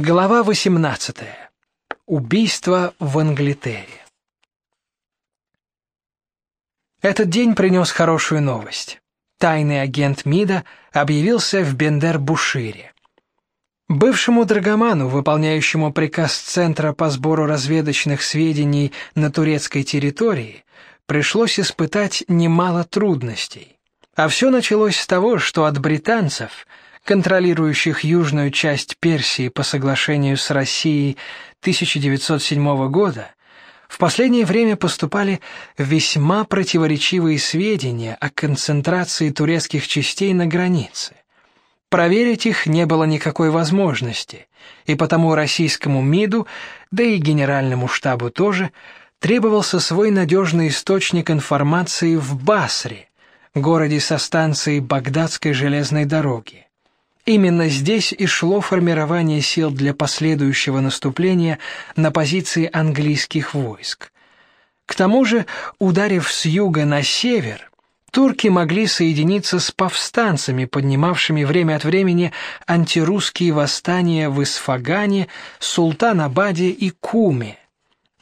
Глава 18. Убийство в Англитере. Этот день принес хорошую новость. Тайный агент МИДа объявился в Бендер-Бушире. Бывшему драгоману, выполняющему приказ Центра по сбору разведочных сведений на турецкой территории, пришлось испытать немало трудностей. А все началось с того, что от британцев – контролирующих южную часть Персии по соглашению с Россией 1907 года, в последнее время поступали весьма противоречивые сведения о концентрации турецких частей на границе. Проверить их не было никакой возможности, и потому российскому МИДу, да и генеральному штабу тоже, требовался свой надежный источник информации в Басре, городе со станцией Багдадской железной дороги. Именно здесь и шло формирование сил для последующего наступления на позиции английских войск. К тому же, ударив с юга на север, турки могли соединиться с повстанцами, поднимавшими время от времени антирусские восстания в Исфагане, Султанабаде и Куме.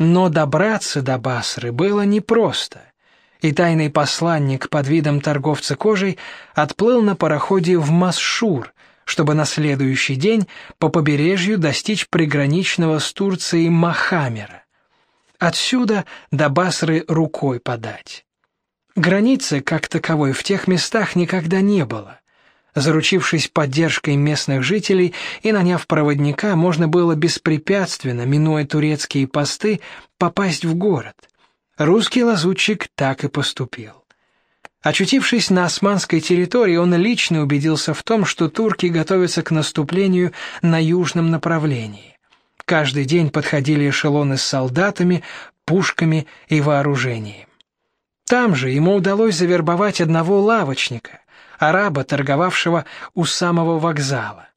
Но добраться до Басры было непросто и тайный посланник под видом торговца кожей отплыл на пароходе в Масшур, чтобы на следующий день по побережью достичь приграничного с Турцией Махамера. Отсюда до Басры рукой подать. Границы как таковой в тех местах никогда не было. Заручившись поддержкой местных жителей и наняв проводника, можно было беспрепятственно, минуя турецкие посты, попасть в город. Русский лазутчик так и поступил. Очутившись на османской территории, он лично убедился в том, что турки готовятся к наступлению на южном направлении. Каждый день подходили эшелоны с солдатами, пушками и вооружением. Там же ему удалось завербовать одного лавочника, араба, торговавшего у самого вокзала.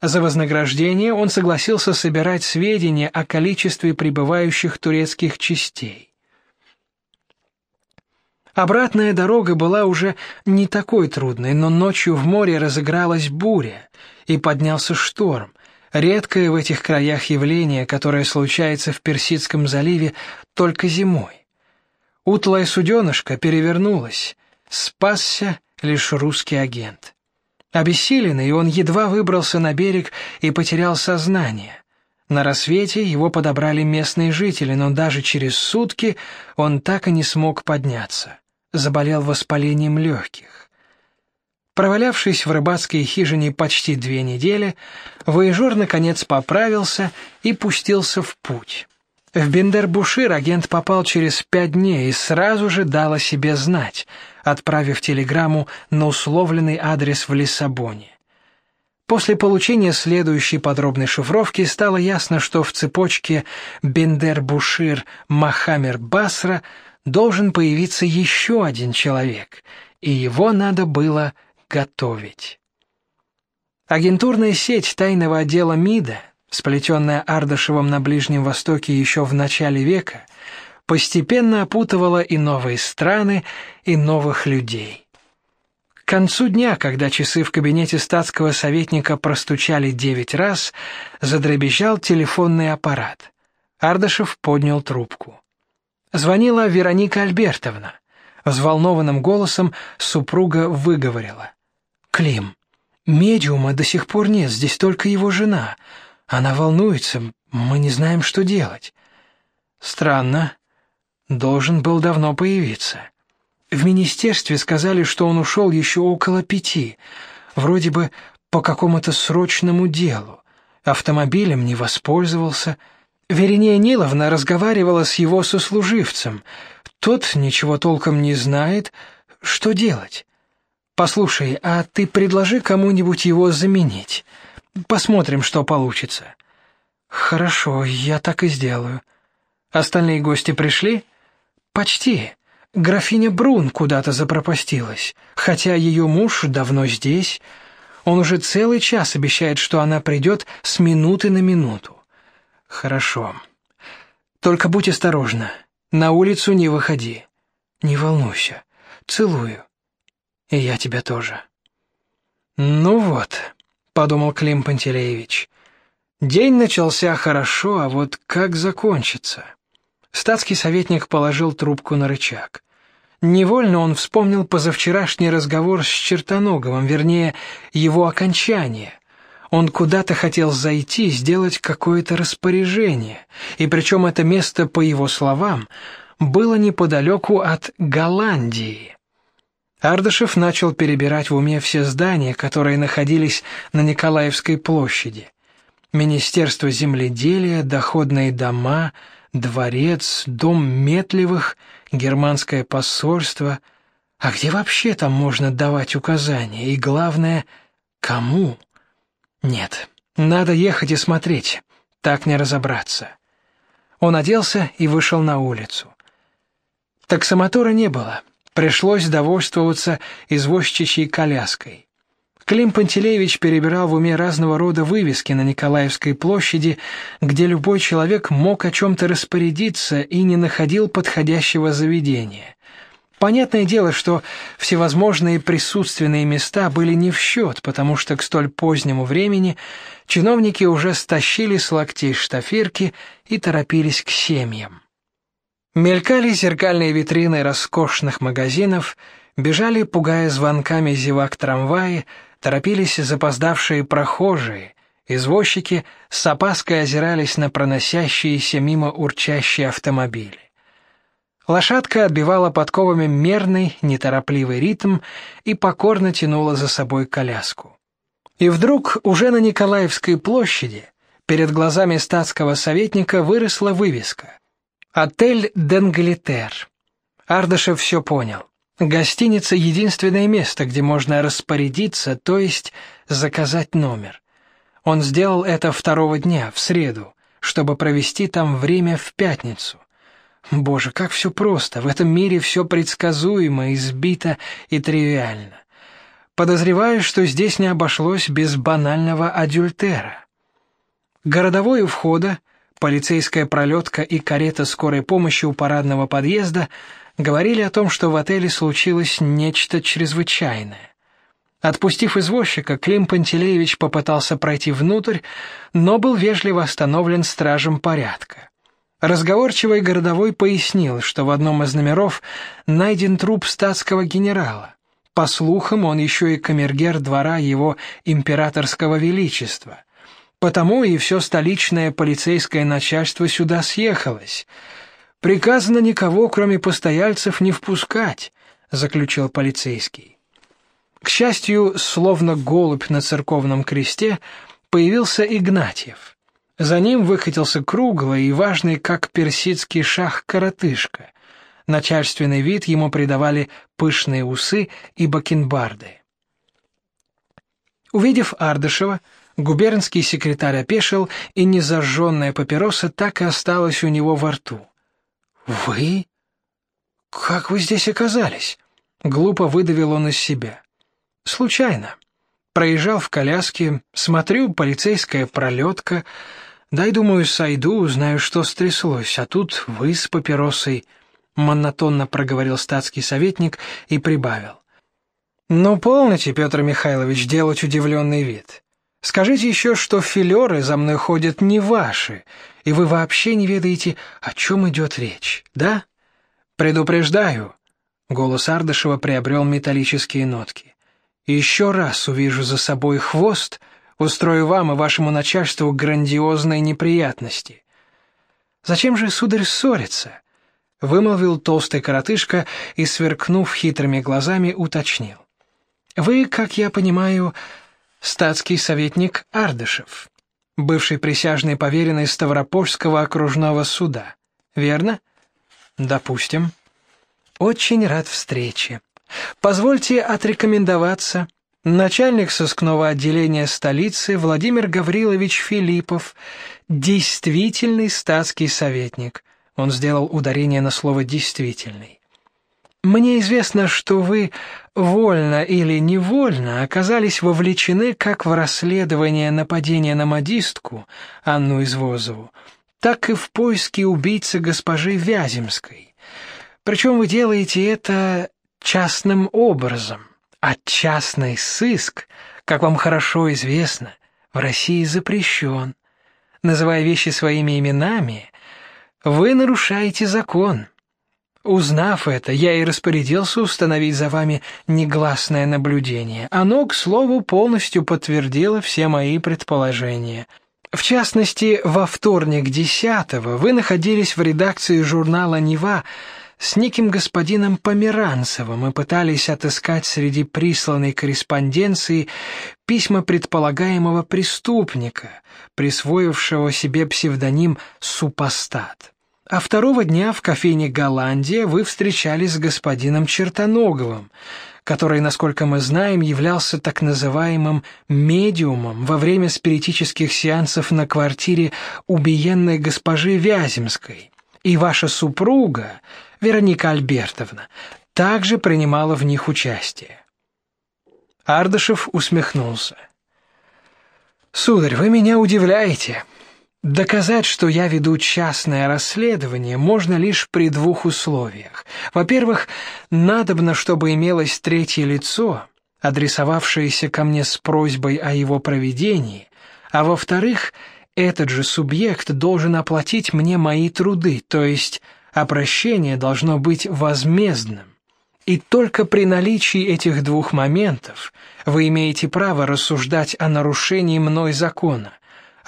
За вознаграждение он согласился собирать сведения о количестве прибывающих турецких частей. Обратная дорога была уже не такой трудной, но ночью в море разыгралась буря и поднялся шторм. Редкое в этих краях явление, которое случается в Персидском заливе только зимой. Утлая суденышко перевернулась. Спасся лишь русский агент. Обессиленный, он едва выбрался на берег и потерял сознание. На рассвете его подобрали местные жители, но даже через сутки он так и не смог подняться заболел воспалением легких. Провалявшись в рыбацкой хижине почти две недели, воежор наконец поправился и пустился в путь. В Бендербушир агент попал через пять дней и сразу же дал о себе знать, отправив телеграмму на условленный адрес в Лиссабоне. После получения следующей подробной шифровки стало ясно, что в цепочке Бендер-Бушир-Махамер-Басра должен появиться еще один человек, и его надо было готовить. Агентурная сеть тайного отдела МИДа, сплетенная Ардашевым на Ближнем Востоке еще в начале века, постепенно опутывала и новые страны, и новых людей. К концу дня, когда часы в кабинете статского советника простучали девять раз, задребезжал телефонный аппарат. Ардашев поднял трубку. Звонила Вероника Альбертовна. Взволнованным голосом супруга выговорила: "Клим, медиума до сих пор нет, здесь только его жена. Она волнуется, мы не знаем, что делать". Странно. Должен был давно появиться. В министерстве сказали, что он ушел еще около пяти, вроде бы по какому-то срочному делу. Автомобилем не воспользовался. Верения Ниловна разговаривала с его сослуживцем. Тот ничего толком не знает, что делать. Послушай, а ты предложи кому-нибудь его заменить. Посмотрим, что получится. Хорошо, я так и сделаю. Остальные гости пришли? Почти. Графиня Брун куда-то запропастилась, хотя ее муж давно здесь. Он уже целый час обещает, что она придет с минуты на минуту. Хорошо. Только будь осторожна. На улицу не выходи. Не волнуйся. Целую. И я тебя тоже. Ну вот, подумал Клим Пантелеевич. День начался хорошо, а вот как закончится? Статский советник положил трубку на рычаг. Невольно он вспомнил позавчерашний разговор с Чертоноговым, вернее, его окончание. Он куда-то хотел зайти, сделать какое-то распоряжение, и причем это место, по его словам, было неподалеку от Голландии. Ардашев начал перебирать в уме все здания, которые находились на Николаевской площади. Министерство земледелия, доходные дома, дворец, дом Метлевых, германское посольство. А где вообще там можно давать указания? И главное, кому? Нет, надо ехать и смотреть. Так не разобраться. Он оделся и вышел на улицу. Таксомотора не было. Пришлось довольствоваться извозчичьей коляской. Клим Пантелеевич перебирал в уме разного рода вывески на Николаевской площади, где любой человек мог о чем то распорядиться и не находил подходящего заведения. Понятное дело, что всевозможные присутственные места были не в счет, потому что к столь позднему времени чиновники уже стащили с локтей штафирки и торопились к семьям. Мелькали зеркальные витрины роскошных магазинов, бежали, пугая звонками зевак трамваи, торопились запоздавшие прохожие, извозчики с опаской озирались на проносящиеся мимо урчащие автомобили. Лошадка отбивала подковами мерный, неторопливый ритм и покорно тянула за собой коляску. И вдруг уже на Николаевской площади перед глазами статского советника выросла вывеска: Отель Денглитер. Ардашев все понял. Гостиница единственное место, где можно распорядиться, то есть заказать номер. Он сделал это второго дня, в среду, чтобы провести там время в пятницу. Боже, как все просто. В этом мире все предсказуемо, избито и тривиально. Подозреваю, что здесь не обошлось без банального адюльтера. Городовой у входа, полицейская пролетка и карета скорой помощи у парадного подъезда говорили о том, что в отеле случилось нечто чрезвычайное. Отпустив извозчика, Клим Пантелеевич попытался пройти внутрь, но был вежливо остановлен стражем порядка. Разговорчивый городовой пояснил, что в одном из номеров найден труп статского генерала. По слухам, он еще и камергер двора его императорского величества. Потому и все столичное полицейское начальство сюда съехалось. Приказано никого, кроме постояльцев, не впускать, заключил полицейский. К счастью, словно голубь на церковном кресте, появился Игнатьев. За ним выкатился круглый и важный, как персидский шах, коротышка. Начальственный вид ему придавали пышные усы и бакенбарды. Увидев Ардышева, губернский секретарь опешил, и незажженная папироса так и осталась у него во рту. Вы? Как вы здесь оказались? Глупо выдавил он из себя. Случайно. Проезжал в коляске, смотрю, полицейская пролетка. Дай, думаю, сойду, узнаю, что стряслось, а тут вы с папиросой, монотонно проговорил статский советник и прибавил: "Ну полноте, Петр Михайлович, делать удивленный вид. Скажите еще, что филеры за мной ходят не ваши, и вы вообще не ведаете, о чем идет речь, да? Предупреждаю. Голос Ардышева приобрел металлические нотки. Еще раз увижу за собой хвост, устрою вам и вашему начальству грандиозные неприятности. Зачем же сударь ссориться? вымолвил толстый коротышка и сверкнув хитрыми глазами, уточнил: Вы, как я понимаю, статский советник Ардышев, бывший присяжный поверенный Ставропольского окружного суда. Верно? Допустим. Очень рад встрече. Позвольте отрекомендоваться. Начальник сыскного отделения столицы Владимир Гаврилович Филиппов, действительный статский советник. Он сделал ударение на слово действительный. Мне известно, что вы вольно или невольно оказались вовлечены как в расследование нападения на модистку Анну Извозову, так и в поиски убийцы госпожи Вяземской. Причем вы делаете это частным образом, а частный сыск, как вам хорошо известно, в России запрещен. называя вещи своими именами, вы нарушаете закон. Узнав это, я и распорядился установить за вами негласное наблюдение. Оно, к слову, полностью подтвердило все мои предположения. В частности, во вторник 10 вы находились в редакции журнала Нева с неким господином Померанцевым и пытались отыскать среди присланной корреспонденции письма предполагаемого преступника, присвоившего себе псевдоним Супостат. А второго дня в кофейне Голландия вы встречались с господином Чертоноговым, который, насколько мы знаем, являлся так называемым медиумом во время спиритических сеансов на квартире убиенной госпожи Вяземской. И ваша супруга, Вероника Альбертовна, также принимала в них участие. Ардашев усмехнулся. Сударь, вы меня удивляете. Доказать, что я веду частное расследование, можно лишь при двух условиях. Во-первых, надобно, чтобы имелось третье лицо, адресовавшееся ко мне с просьбой о его проведении, а во-вторых, этот же субъект должен оплатить мне мои труды, то есть обращение должно быть возмездным. И только при наличии этих двух моментов вы имеете право рассуждать о нарушении мной закона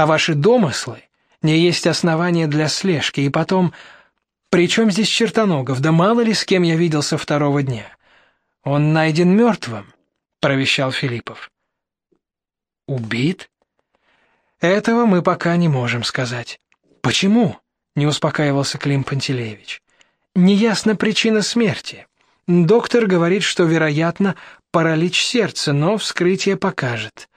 а ваши домыслы не есть основания для слежки. И потом, при чем здесь Чертоногов? Да мало ли с кем я виделся второго дня. Он найден мертвым, провещал Филиппов. Убит? Этого мы пока не можем сказать. Почему? Не успокаивался Клим Пантелеевич. Неясна причина смерти. Доктор говорит, что вероятно паралич сердца, но вскрытие покажет.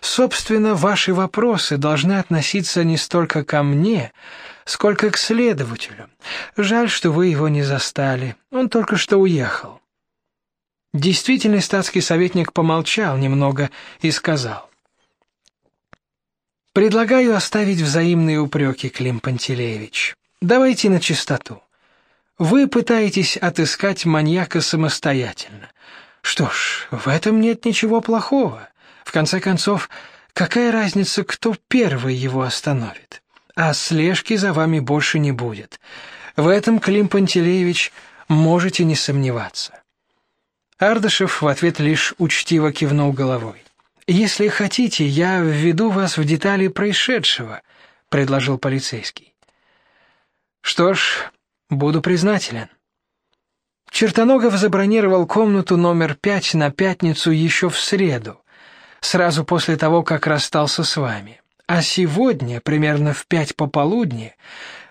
Собственно, ваши вопросы должны относиться не столько ко мне, сколько к следователю. Жаль, что вы его не застали. Он только что уехал. Действительный статский советник помолчал немного и сказал: Предлагаю оставить взаимные упреки, Клим Пантелеевич. Давайте на чистоту. Вы пытаетесь отыскать маньяка самостоятельно. Что ж, в этом нет ничего плохого. В конце концов, какая разница, кто первый его остановит? А слежки за вами больше не будет. В этом, Клим Пантелеевич, можете не сомневаться. Ардашев в ответ лишь учтиво кивнул головой. Если хотите, я введу вас в детали происшедшего, предложил полицейский. Что ж, буду признателен. Чертоногов забронировал комнату номер пять на пятницу еще в среду сразу после того, как расстался с вами. А сегодня, примерно в пять пополудни,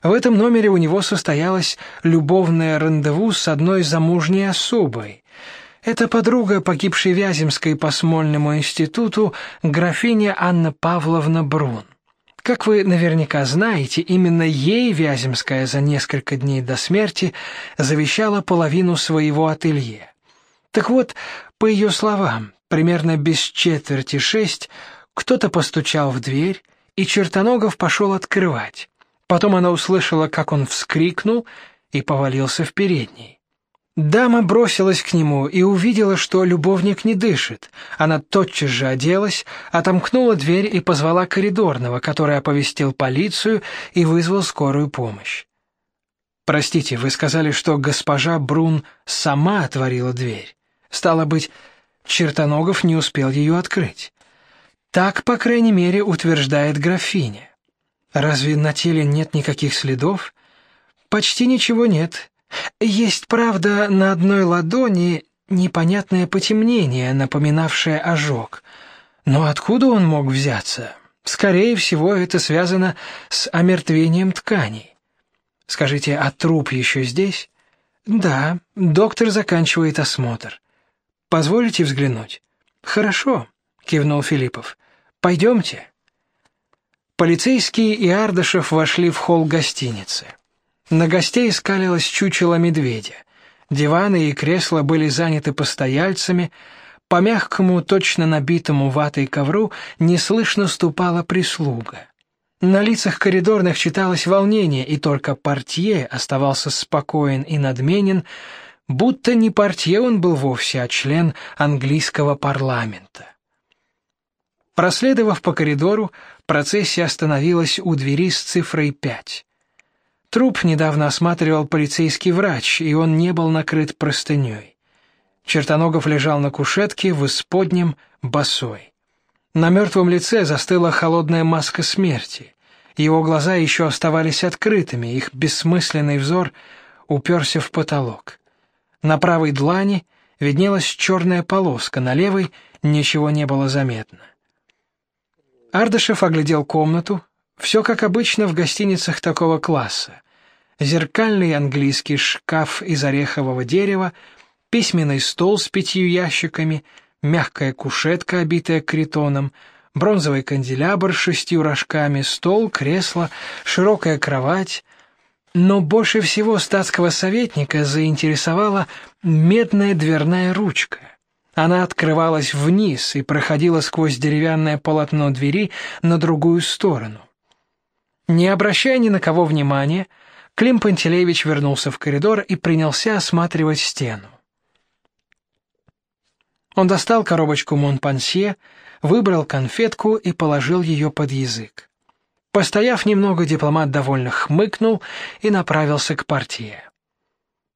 в этом номере у него состоялось любовное рандеву с одной замужней особой. Это подруга погибшей Вяземской по Смольному институту, графиня Анна Павловна Брун. Как вы наверняка знаете, именно ей Вяземская за несколько дней до смерти завещала половину своего ателье. Так вот, по ее словам, Примерно без четверти шесть кто-то постучал в дверь, и Чертоногов пошел открывать. Потом она услышала, как он вскрикнул и повалился в передней. Дама бросилась к нему и увидела, что любовник не дышит. Она тотчас же оделась, отомкнула дверь и позвала коридорного, который оповестил полицию и вызвал скорую помощь. Простите, вы сказали, что госпожа Брун сама отворила дверь. Стало быть, Чертоногов не успел ее открыть. Так, по крайней мере, утверждает графиня. Разве на теле нет никаких следов? Почти ничего нет. Есть, правда, на одной ладони непонятное потемнение, напоминавшее ожог. Но откуда он мог взяться? Скорее всего, это связано с омертвением тканей. Скажите, а труп еще здесь? Да, доктор заканчивает осмотр. Позволите взглянуть? Хорошо, кивнул Филиппов. Пойдемте. Полицейские и Ардашев вошли в холл гостиницы. На гостей скалилось чучело медведя. Диваны и кресла были заняты постояльцами, по мягкому, точно набитому ватой ковру неслышно ступала прислуга. На лицах коридорных читалось волнение, и только портье оставался спокоен и надменен, будто не портье он был вовсе, а член английского парламента. Проследовав по коридору, процессия остановилась у двери с цифрой 5. Труп недавно осматривал полицейский врач, и он не был накрыт простыней. Чертоногов лежал на кушетке в исподнем, босой. На мертвом лице застыла холодная маска смерти. Его глаза еще оставались открытыми, их бессмысленный взор уперся в потолок. На правой длани виднелась черная полоска, на левой ничего не было заметно. Ардышев оглядел комнату, все как обычно в гостиницах такого класса. Зеркальный английский шкаф из орехового дерева, письменный стол с пятью ящиками, мягкая кушетка, обитая критоном, бронзовый канделябр с шестью рожками, стол, кресло, широкая кровать. Но больше всего статского советника заинтересовала медная дверная ручка. Она открывалась вниз и проходила сквозь деревянное полотно двери на другую сторону. Не обращая ни на кого внимания, Клим Пантелеевич вернулся в коридор и принялся осматривать стену. Он достал коробочку Монпансье, выбрал конфетку и положил ее под язык. Постояв немного, дипломат довольно хмыкнул и направился к портье.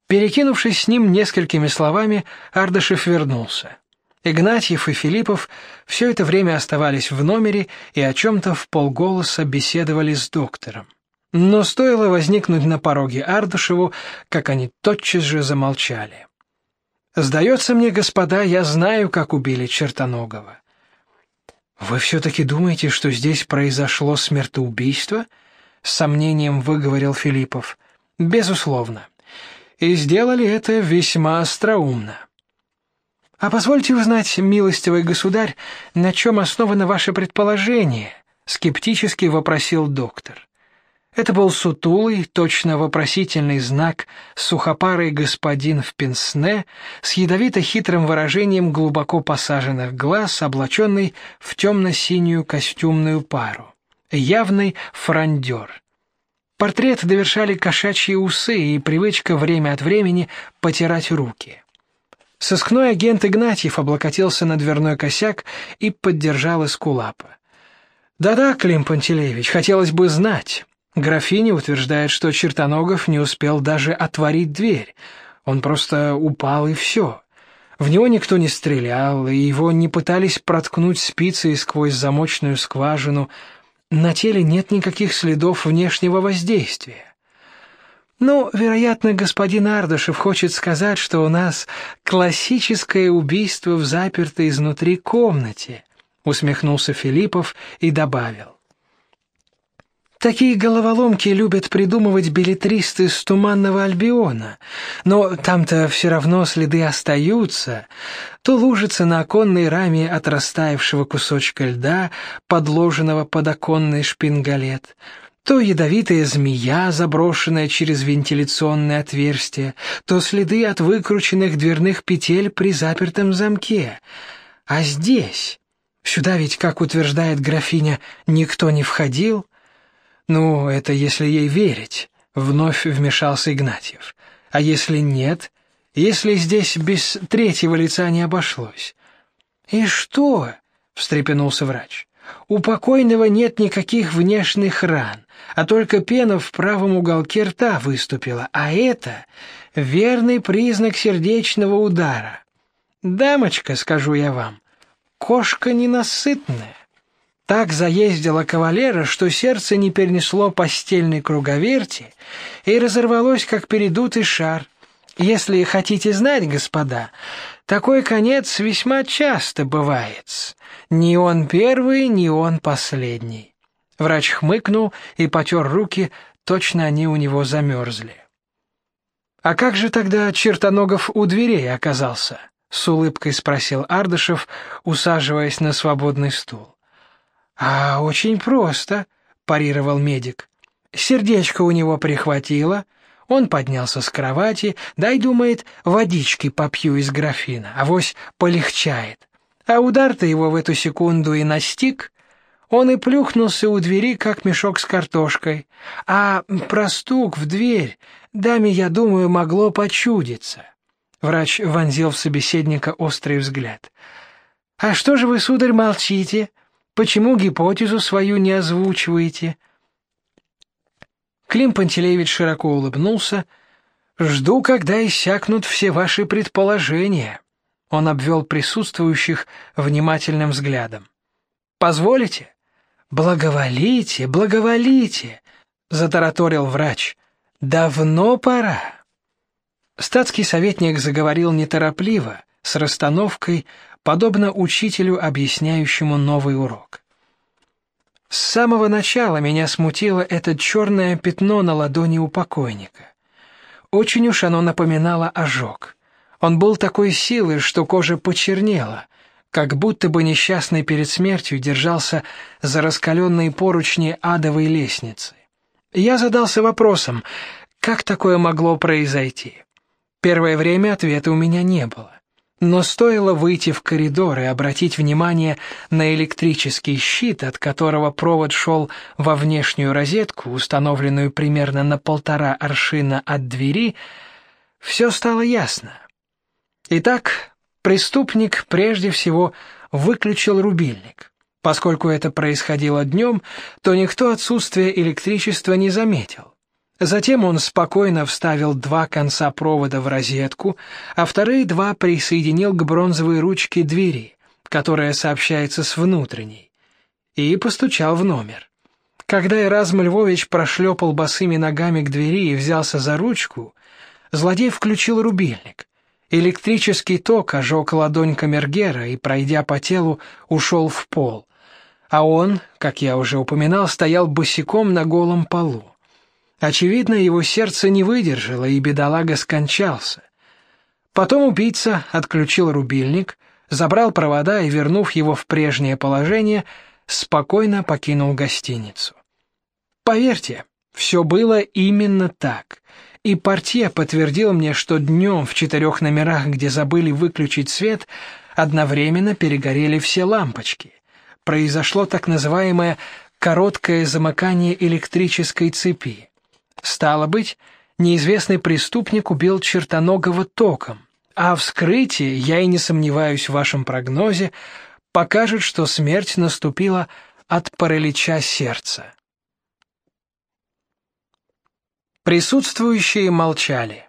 Перекинувшись с ним несколькими словами, Ардашев вернулся. Игнатьев и Филиппов все это время оставались в номере и о чем то в полголоса беседовали с доктором. Но стоило возникнуть на пороге Ардашеву, как они тотчас же замолчали. Сдается мне, господа, я знаю, как убили Чертоногова. Вы все таки думаете, что здесь произошло смертоубийство? с сомнением выговорил Филиппов. Безусловно. И сделали это весьма остроумно. А позвольте узнать, милостивый государь, на чем основано ваше предположение? скептически вопросил доктор. Это был сутулый, точно вопросительный знак, сухопарый господин в пенсне с ядовито-хитрым выражением глубоко посаженных глаз, облаченный в темно-синюю костюмную пару. Явный фрондер. Портрет довершали кошачьи усы и привычка время от времени потирать руки. Сыскной агент Игнатьев облокотился на дверной косяк и поддержал эскулапа. «Да-да, Клим Пантелеевич, хотелось бы знать». Графиня утверждает, что Чертоногов не успел даже отворить дверь. Он просто упал и все. В него никто не стрелял, и его не пытались проткнуть спицей сквозь замочную скважину. На теле нет никаких следов внешнего воздействия. Ну, вероятно, господин Ардашев хочет сказать, что у нас классическое убийство в запертой изнутри комнате, усмехнулся Филиппов и добавил: Такие головоломки любят придумывать билетристы с Туманного Альбиона, но там-то все равно следы остаются. То лужица на оконной раме от растаявшего кусочка льда, подложенного под оконный шпингалет, то ядовитая змея, заброшенная через вентиляционное отверстие, то следы от выкрученных дверных петель при запертом замке. А здесь, сюда ведь, как утверждает графиня, никто не входил. Ну, это если ей верить, вновь вмешался Игнатьев. А если нет, если здесь без третьего лица не обошлось? И что? встрепенулся врач. У покойного нет никаких внешних ран, а только пена в правом уголке рта выступила, а это верный признак сердечного удара. Дамочка, скажу я вам, кошка ненасытная. Так заездила кавалера, что сердце не перенесло постельной круговерти и разорвалось, как передутый шар. Если хотите знать, господа, такой конец весьма часто бывает. Ни он первый, ни он последний. Врач хмыкнул и потер руки, точно они у него замерзли. А как же тогда Чертоногов у дверей оказался? с улыбкой спросил Ардышев, усаживаясь на свободный стул. А очень просто, парировал медик. Сердечко у него прихватило, он поднялся с кровати, дай, думает, водички попью из графина, а вось полегчает. А удар-то его в эту секунду и настиг. Он и плюхнулся у двери, как мешок с картошкой. А простук в дверь даме, я думаю, могло почудиться. Врач вонзил в собеседника острый взгляд. А что же вы, сударь, молчите? Почему гипотезу свою не озвучиваете? Клим Пантелеевич широко улыбнулся. Жду, когда иссякнут все ваши предположения. Он обвел присутствующих внимательным взглядом. Позволите? Благоволите, благоволите, затараторил врач. Давно пора. Статский советник заговорил неторопливо, с расстановкой, подобно учителю, объясняющему новый урок. С самого начала меня смутило это черное пятно на ладони у покойника. Очень уж оно напоминало ожог. Он был такой силы, что кожа почернела, как будто бы несчастный перед смертью держался за раскаленные поручни адовой лестницы. Я задался вопросом, как такое могло произойти. Первое время ответа у меня не было. Но стоило выйти в коридор и обратить внимание на электрический щит, от которого провод шел во внешнюю розетку, установленную примерно на полтора аршина от двери, все стало ясно. Итак, преступник прежде всего выключил рубильник. Поскольку это происходило днем, то никто отсутствие электричества не заметил. Затем он спокойно вставил два конца провода в розетку, а вторые два присоединил к бронзовой ручке двери, которая сообщается с внутренней, и постучал в номер. Когда Эразм Львович прошлепал босыми ногами к двери и взялся за ручку, злодей включил рубильник. Электрический ток ожег ладонь камергера и, пройдя по телу, ушел в пол. А он, как я уже упоминал, стоял босиком на голом полу. Очевидно, его сердце не выдержало, и бедолага скончался. Потом убийца отключил рубильник, забрал провода и, вернув его в прежнее положение, спокойно покинул гостиницу. Поверьте, все было именно так. И портье подтвердил мне, что днем в четырех номерах, где забыли выключить свет, одновременно перегорели все лампочки. Произошло так называемое короткое замыкание электрической цепи. Стало быть, неизвестный преступник убил чертоногого током, а вскрытие, я и не сомневаюсь в вашем прогнозе, покажет, что смерть наступила от паралича сердца. Присутствующие молчали.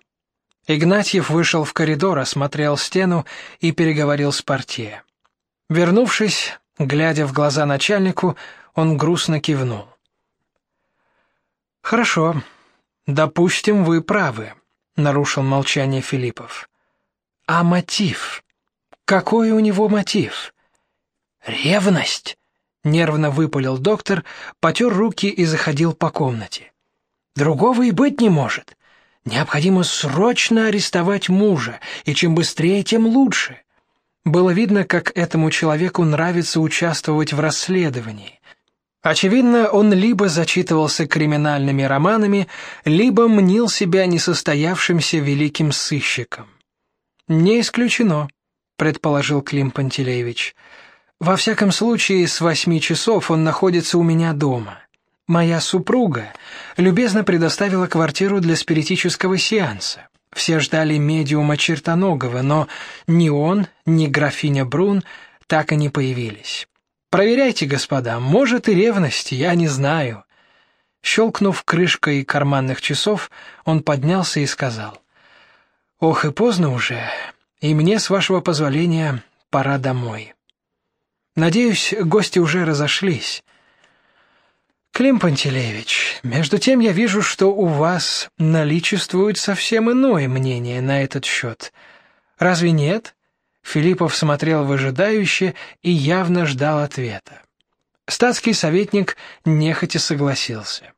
Игнатьев вышел в коридор, осмотрел стену и переговорил с портье. Вернувшись, глядя в глаза начальнику, он грустно кивнул. Хорошо. Допустим, вы правы, нарушил молчание Филиппов. А мотив? Какой у него мотив? Ревность, нервно выпалил доктор, потер руки и заходил по комнате. Другого и быть не может. Необходимо срочно арестовать мужа, и чем быстрее, тем лучше. Было видно, как этому человеку нравится участвовать в расследовании. Очевидно, он либо зачитывался криминальными романами, либо мнил себя несостоявшимся великим сыщиком. Не исключено, предположил Клим Пантелеевич. Во всяком случае, с восьми часов он находится у меня дома. Моя супруга любезно предоставила квартиру для спиритического сеанса. Все ждали медиума Чертоногова, но ни он, ни графиня Брун так и не появились. Проверяйте, господа, может и ревность, я не знаю. Щелкнув крышкой карманных часов, он поднялся и сказал: "Ох, и поздно уже, и мне с вашего позволения пора домой. Надеюсь, гости уже разошлись. Клим Пантелеевич, между тем я вижу, что у вас наличествует совсем иное мнение на этот счет. Разве нет?" Филиппов смотрел выжидающе и явно ждал ответа. Статский советник нехотя согласился.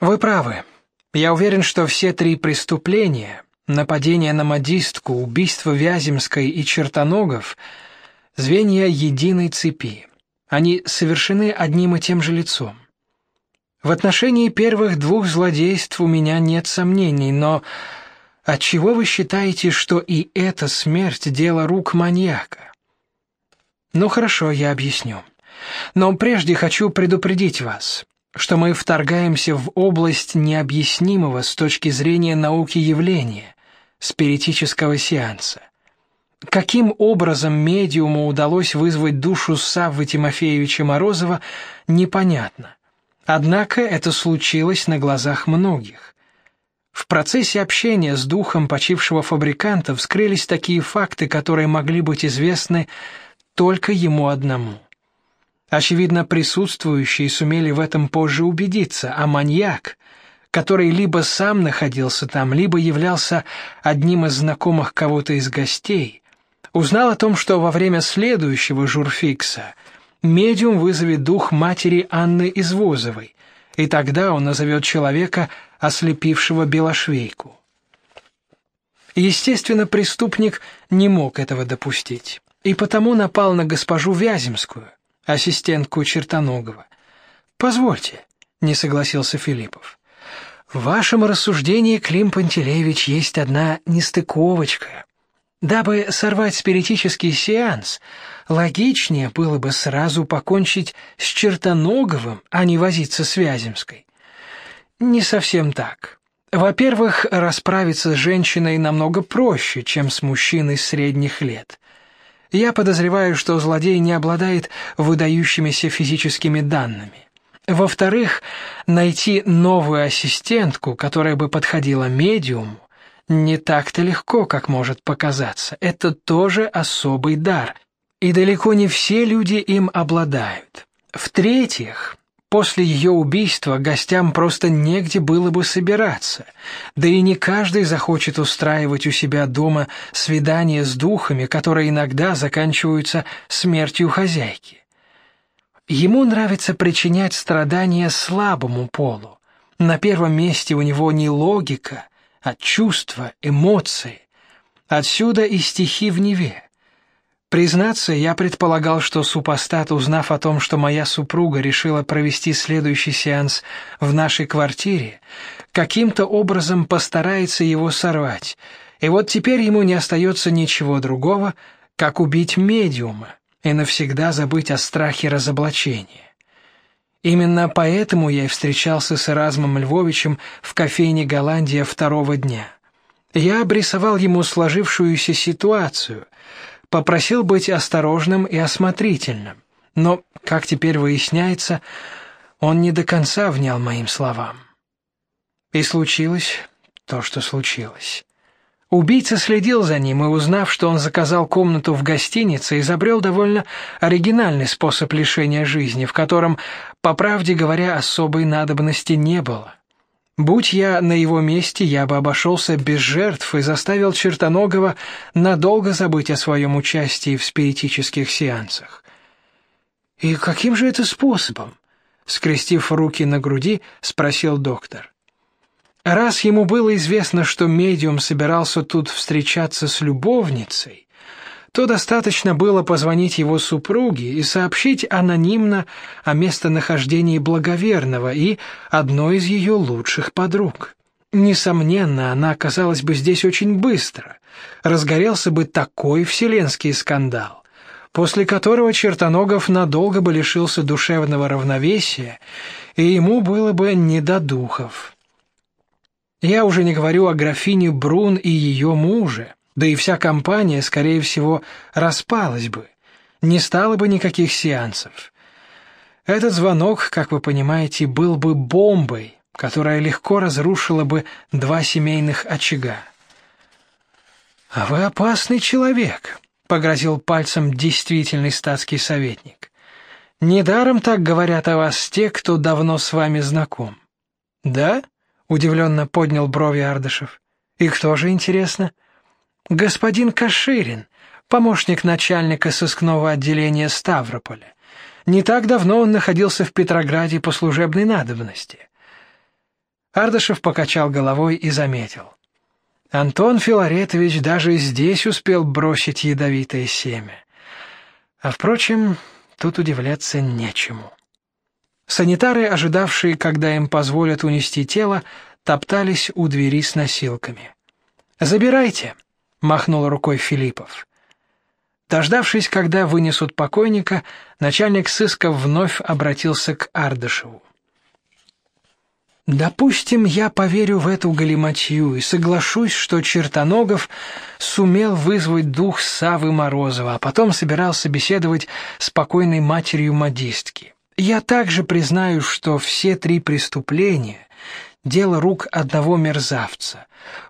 Вы правы. Я уверен, что все три преступления нападение на модистку, убийство Вяземской и Чертоногов звенья единой цепи. Они совершены одним и тем же лицом. В отношении первых двух злодейств у меня нет сомнений, но Отчего вы считаете, что и эта смерть дело рук маньяка? Ну хорошо, я объясню. Но прежде хочу предупредить вас, что мы вторгаемся в область необъяснимого с точки зрения науки явления спиритического сеанса. Каким образом медиуму удалось вызвать душу Саввы Тимофеевича Морозова, непонятно. Однако это случилось на глазах многих. В процессе общения с духом почившего фабриканта вскрылись такие факты, которые могли быть известны только ему одному. Очевидно, присутствующие сумели в этом позже убедиться, а маньяк, который либо сам находился там, либо являлся одним из знакомых кого-то из гостей, узнал о том, что во время следующего журфикса медиум вызовет дух матери Анны Извозовой, и тогда он назовет человека, ослепившего Белошвейку. Естественно, преступник не мог этого допустить, и потому напал на госпожу Вяземскую, ассистентку Чертоногова. Позвольте, не согласился Филиппов. В вашем рассуждении, Клим Пантелеевич, есть одна нестыковочка. Дабы сорвать спиритический сеанс, логичнее было бы сразу покончить с Чертоноговым, а не возиться с Вяземской. Не совсем так. Во-первых, расправиться с женщиной намного проще, чем с мужчиной средних лет. Я подозреваю, что злодей не обладает выдающимися физическими данными. Во-вторых, найти новую ассистентку, которая бы подходила медиуму, не так-то легко, как может показаться. Это тоже особый дар, и далеко не все люди им обладают. В-третьих, после ее убийства гостям просто негде было бы собираться. Да и не каждый захочет устраивать у себя дома свидания с духами, которые иногда заканчиваются смертью хозяйки. Ему нравится причинять страдания слабому полу. На первом месте у него не логика, а чувства, эмоции. Отсюда и стихи в Неве. Признаться, я предполагал, что супостат, узнав о том, что моя супруга решила провести следующий сеанс в нашей квартире, каким-то образом постарается его сорвать. И вот теперь ему не остается ничего другого, как убить медиума и навсегда забыть о страхе разоблачения. Именно поэтому я и встречался с Эразмом Львовичем в кофейне Голландия второго дня. Я обрисовал ему сложившуюся ситуацию, попросил быть осторожным и осмотрительным. Но, как теперь выясняется, он не до конца внял моим словам. И случилось то, что случилось. Убийца следил за ним и, узнав, что он заказал комнату в гостинице, изобрел довольно оригинальный способ лишения жизни, в котором, по правде говоря, особой надобности не было. Будь я на его месте, я бы обошелся без жертв и заставил Чертоногова надолго забыть о своем участии в спиритических сеансах. И каким же это способом? скрестив руки на груди, спросил доктор. Раз ему было известно, что медиум собирался тут встречаться с любовницей, то достаточно было позвонить его супруге и сообщить анонимно о местонахождении благоверного и одной из ее лучших подруг. Несомненно, она оказалась бы здесь очень быстро. Разгорелся бы такой вселенский скандал, после которого Чертоногов надолго бы лишился душевного равновесия, и ему было бы не до духов. Я уже не говорю о графине Брун и ее муже, да и вся компания, скорее всего, распалась бы. Не стало бы никаких сеансов. Этот звонок, как вы понимаете, был бы бомбой, которая легко разрушила бы два семейных очага. А вы опасный человек, погрозил пальцем действительный статский советник. Недаром так говорят о вас те, кто давно с вами знаком. Да? удивленно поднял брови Ардышев. И кто же, интересно? Господин Каширин, помощник начальника сыскного отделения Ставрополя. Не так давно он находился в Петрограде по служебной надобности. Ардышев покачал головой и заметил: Антон Филаретович даже здесь успел бросить ядовитое семя. А впрочем, тут удивляться нечему. Санитары, ожидавшие, когда им позволят унести тело, топтались у двери с носилками. "Забирайте", махнул рукой Филиппов. Дождавшись, когда вынесут покойника, начальник сыска вновь обратился к Ардышеву. Допустим, я поверю в эту галиматью и соглашусь, что Чертоногов сумел вызвать дух Савы Морозова, а потом собирался беседовать с покойной матерью модистки. Я также признаю, что все три преступления дело рук одного мерзавца.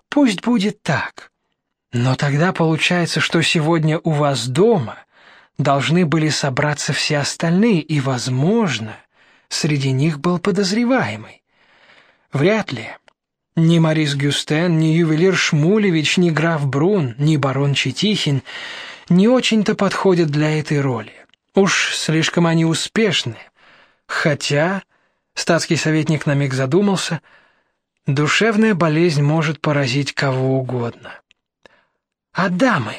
Пусть будет так. Но тогда получается, что сегодня у вас дома должны были собраться все остальные, и, возможно, среди них был подозреваемый. Вряд ли. Ни Марис Гюстен, ни ювелир Шмулевич, ни граф Брун, ни барон Четихин не очень-то подходят для этой роли. Уж слишком они успешны. Хотя, статский советник на миг задумался, душевная болезнь может поразить кого угодно. А дамы?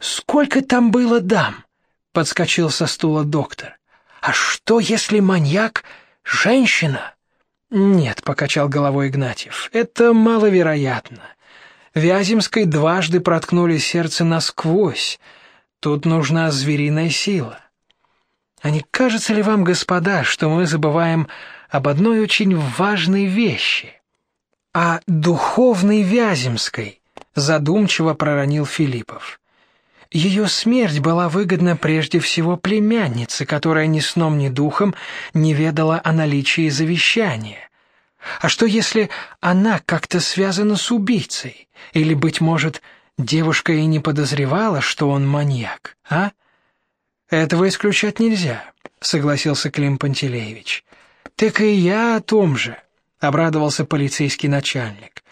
Сколько там было дам? Подскочил со стула доктор. А что, если маньяк женщина? Нет, покачал головой Игнатьев. Это маловероятно. Вяземской дважды проткнули сердце насквозь. Тут нужна звериная сила. А не кажется ли вам, господа, что мы забываем об одной очень важной вещи? О духовной Вяземской, задумчиво проронил Филиппов. Ее смерть была выгодна прежде всего племяннице, которая ни сном ни духом не ведала о наличии завещания. А что если она как-то связана с убийцей? Или быть может, девушка и не подозревала, что он маньяк, а? Этого исключать нельзя, согласился Клим Пантелеевич. Так и я о том же, обрадовался полицейский начальник.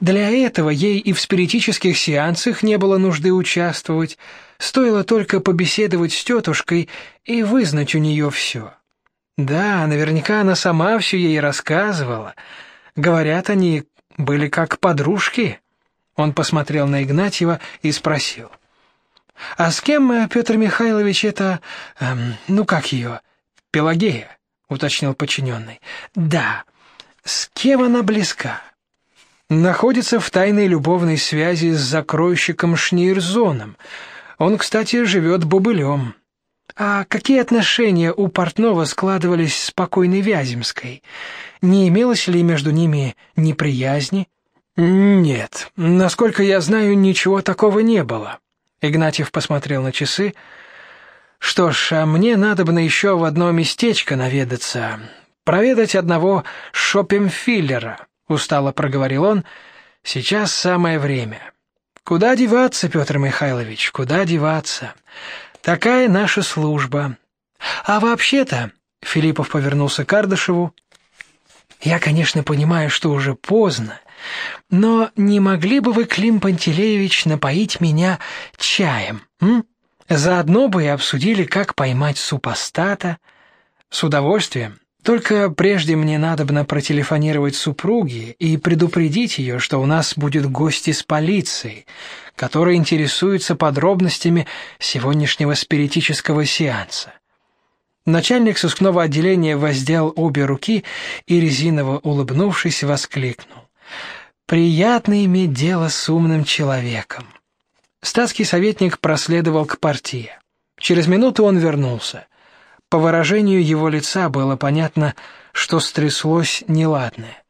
Для этого ей и в спиритических сеансах не было нужды участвовать, стоило только побеседовать с тетушкой и вызнать у нее все. Да, наверняка она сама все ей рассказывала. Говорят, они были как подружки. Он посмотрел на Игнатьева и спросил: "А с кем э, Петр Михайлович это, эм, ну как ее, Пелагея?" уточнил подчиненный. "Да. С кем она близка?" Находится в тайной любовной связи с закройщиком Шнирзоном. Он, кстати, живет бобылем. А какие отношения у Портнова складывались с покойной Вяземской? Не имелось ли между ними неприязни? Нет, насколько я знаю, ничего такого не было. Игнатьев посмотрел на часы. Что ж, а мне надо бы на еще в одно местечко наведаться, проведать одного шоппенфиллера устало проговорил он. Сейчас самое время. Куда деваться, Петр Михайлович, куда деваться? Такая наша служба. А вообще-то, Филиппов повернулся к Ардашеву. Я, конечно, понимаю, что уже поздно, но не могли бы вы, Клим Пантелеевич, напоить меня чаем, м? Заодно бы и обсудили, как поймать супостата. С удовольствием. Только прежде мне надобно протелефонировать супруге и предупредить ее, что у нас будет гость из полиции, который интересуется подробностями сегодняшнего спиритического сеанса. Начальник сыскного отделения воздел обе руки и резиново улыбнувшись воскликнул: "Приятно иметь дело с умным человеком". Статский советник проследовал к партии. Через минуту он вернулся. По выражению его лица было понятно, что стряслось неладное.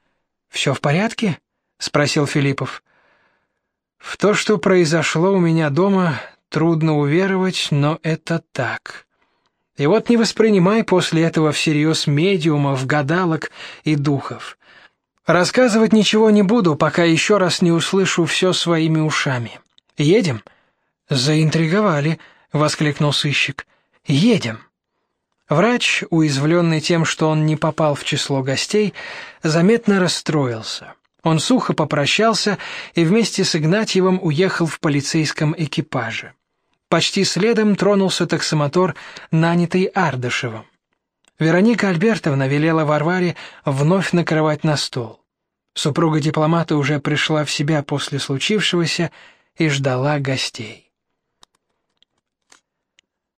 «Все в порядке? спросил Филиппов. В то, что произошло у меня дома, трудно уверовать, но это так. И вот не воспринимай после этого всерьез медиумов, гадалок и духов. Рассказывать ничего не буду, пока еще раз не услышу все своими ушами. Едем? Заинтриговали, воскликнул сыщик. Едем. Врач, уязвленный тем, что он не попал в число гостей, заметно расстроился. Он сухо попрощался и вместе с Игнатьевым уехал в полицейском экипаже. Почти следом тронулся таксомотор, нанятый Ардашевым. Вероника Альбертовна велела Варваре вновь накрывать на стол. Супруга дипломата уже пришла в себя после случившегося и ждала гостей.